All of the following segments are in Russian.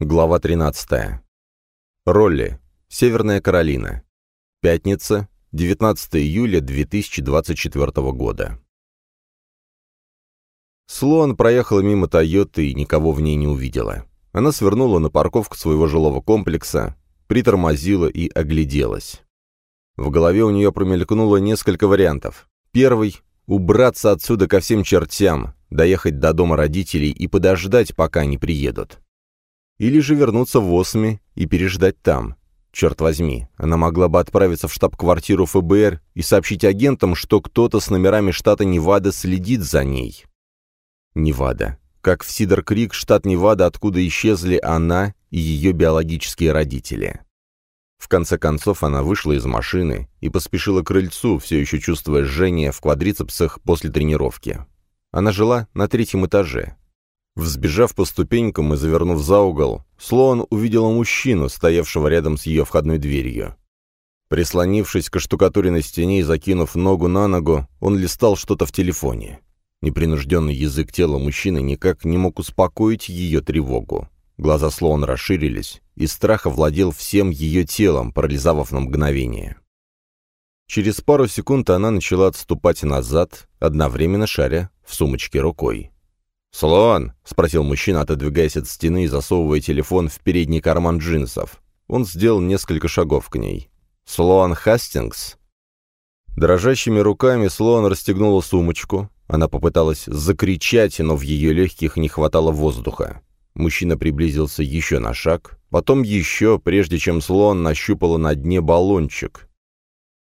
Глава 13. Ролли. Северная Каролина. Пятница, 19 июля 2024 года. Слоан проехала мимо Тойоты и никого в ней не увидела. Она свернула на парковку своего жилого комплекса, притормозила и огляделась. В голове у нее промелькнуло несколько вариантов. Первый — убраться отсюда ко всем чертям, доехать до дома родителей и подождать, пока они приедут. Или же вернуться в Осми и переждать там. Черт возьми, она могла бы отправиться в штаб-квартиру ФБР и сообщить агентам, что кто-то с номерами штата Невада следит за ней. Невада. Как в Сидер-Крик, штат Невада, откуда исчезли она и ее биологические родители. В конце концов она вышла из машины и поспешила к крыльцу, все еще чувствуя жжение в квадрицепсах после тренировки. Она жила на третьем этаже. Взбежав по ступенькам и завернув за угол, Слоан увидела мужчину, стоявшего рядом с ее входной дверью. Прислонившись к штукатуре на стене и закинув ногу на ногу, он листал что-то в телефоне. Непринужденный язык тела мужчины никак не мог успокоить ее тревогу. Глаза Слоан расширились, и страх овладел всем ее телом, парализовав на мгновение. Через пару секунд она начала отступать назад, одновременно шаря в сумочке рукой. «Слон?» — спросил мужчина, отодвигаясь от стены и засовывая телефон в передний карман джинсов. Он сделал несколько шагов к ней. «Слоан Хастингс?» Дрожащими руками Слоан расстегнула сумочку. Она попыталась закричать, но в ее легких не хватало воздуха. Мужчина приблизился еще на шаг, потом еще, прежде чем Слоан нащупала на дне баллончик.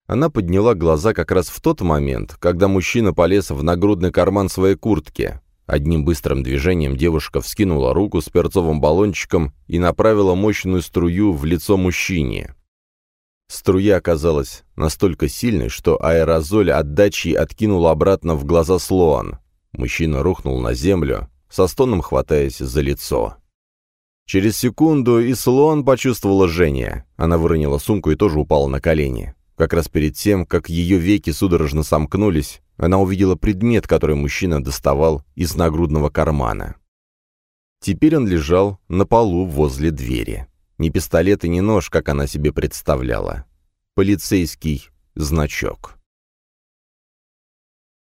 Она подняла глаза как раз в тот момент, когда мужчина полез в нагрудный карман своей куртки. Одним быстрым движением девушка вскинула руку с перцовым баллончиком и направила мощную струю в лицо мужчине. Струя оказалась настолько сильной, что аэрозоль отдачи откинула обратно в глаза Слоан. Мужчина рухнул на землю, со стоном хватаясь за лицо. Через секунду и Слоан почувствовала жжение. Она выронила сумку и тоже упала на колени. Как раз перед тем, как ее веки судорожно сомкнулись, она увидела предмет, который мужчина доставал из нагрудного кармана. Теперь он лежал на полу возле двери. Ни пистолет и ни нож, как она себе представляла. Полицейский значок.